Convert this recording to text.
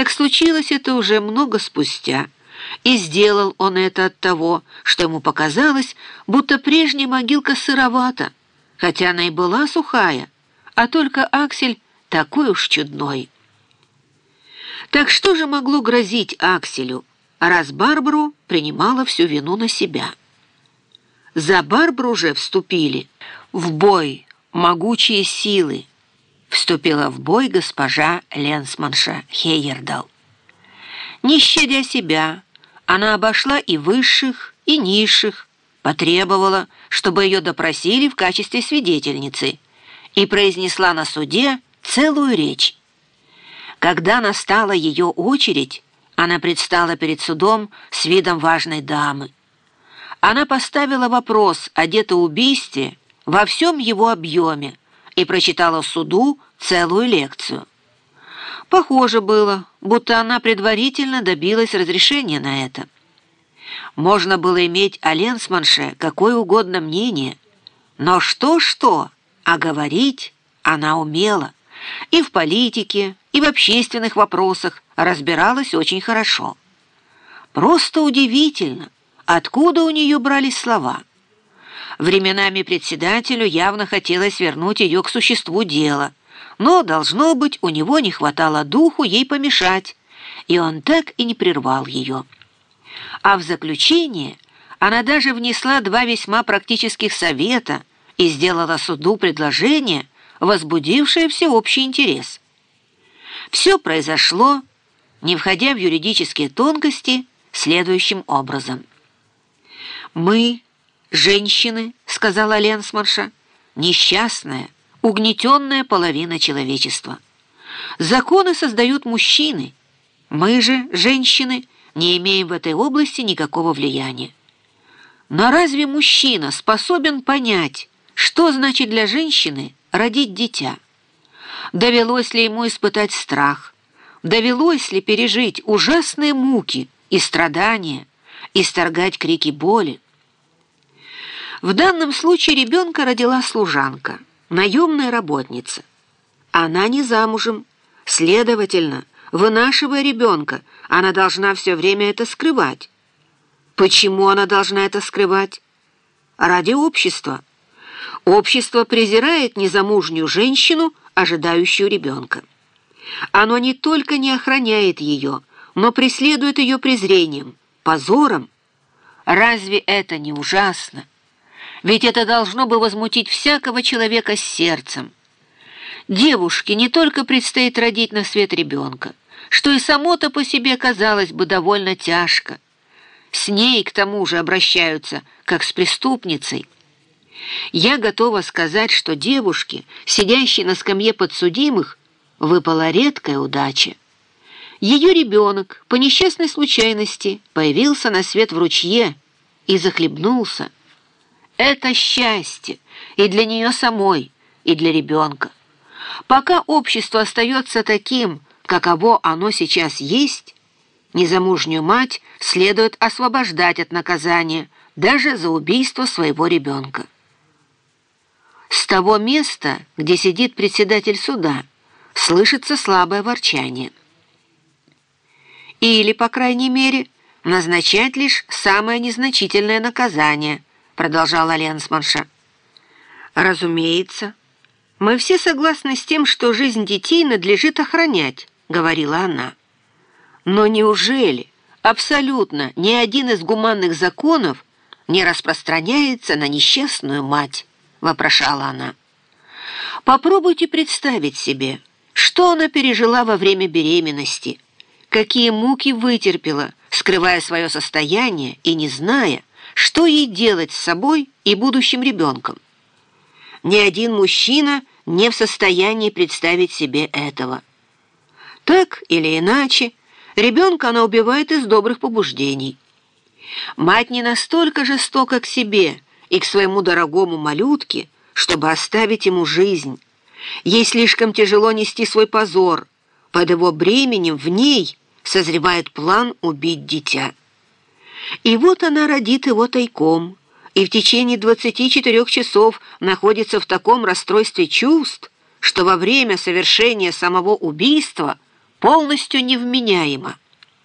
Так случилось это уже много спустя, и сделал он это от того, что ему показалось, будто прежняя могилка сыровата, хотя она и была сухая, а только Аксель такой уж чудной. Так что же могло грозить Акселю, раз Барбару принимала всю вину на себя? За Барбару уже вступили в бой могучие силы, вступила в бой госпожа Ленсманша Хейердал. Не щадя себя, она обошла и высших, и низших, потребовала, чтобы ее допросили в качестве свидетельницы, и произнесла на суде целую речь. Когда настала ее очередь, она предстала перед судом с видом важной дамы. Она поставила вопрос о детоубийстве во всем его объеме и прочитала суду целую лекцию. Похоже было, будто она предварительно добилась разрешения на это. Можно было иметь о Ленсманше какое угодно мнение, но что-что, а говорить она умела. И в политике, и в общественных вопросах разбиралась очень хорошо. Просто удивительно, откуда у нее брались слова. Временами председателю явно хотелось вернуть ее к существу дела, но, должно быть, у него не хватало духу ей помешать, и он так и не прервал ее. А в заключение она даже внесла два весьма практических совета и сделала суду предложение, возбудившее всеобщий интерес. Все произошло, не входя в юридические тонкости, следующим образом. «Мы, женщины, — сказала Ленсмарша, — несчастная, угнетенная половина человечества. Законы создают мужчины. Мы же, женщины, не имеем в этой области никакого влияния. Но разве мужчина способен понять, что значит для женщины родить дитя? Довелось ли ему испытать страх? Довелось ли пережить ужасные муки и страдания, исторгать крики боли? В данном случае ребенка родила служанка, наемная работница. Она не замужем, следовательно, вынашивая ребенка, она должна все время это скрывать. Почему она должна это скрывать? Ради общества. Общество презирает незамужнюю женщину, ожидающую ребенка. Оно не только не охраняет ее, но преследует ее презрением, позором. Разве это не ужасно? Ведь это должно бы возмутить всякого человека с сердцем. Девушке не только предстоит родить на свет ребенка, что и само-то по себе казалось бы довольно тяжко. С ней, к тому же, обращаются, как с преступницей. Я готова сказать, что девушке, сидящей на скамье подсудимых, выпала редкая удача. Ее ребенок по несчастной случайности появился на свет в ручье и захлебнулся. Это счастье и для нее самой, и для ребенка. Пока общество остается таким, каково оно сейчас есть, незамужнюю мать следует освобождать от наказания даже за убийство своего ребенка. С того места, где сидит председатель суда, слышится слабое ворчание. Или, по крайней мере, назначать лишь самое незначительное наказание – продолжала Ленсманша. «Разумеется. Мы все согласны с тем, что жизнь детей надлежит охранять», — говорила она. «Но неужели абсолютно ни один из гуманных законов не распространяется на несчастную мать?» — вопрошала она. «Попробуйте представить себе, что она пережила во время беременности, какие муки вытерпела, скрывая свое состояние и не зная, что ей делать с собой и будущим ребенком. Ни один мужчина не в состоянии представить себе этого. Так или иначе, ребенка она убивает из добрых побуждений. Мать не настолько жестока к себе и к своему дорогому малютке, чтобы оставить ему жизнь. Ей слишком тяжело нести свой позор. Под его бременем в ней созревает план убить дитя. И вот она родит его тайком, и в течение 24 часов находится в таком расстройстве чувств, что во время совершения самого убийства полностью невменяема.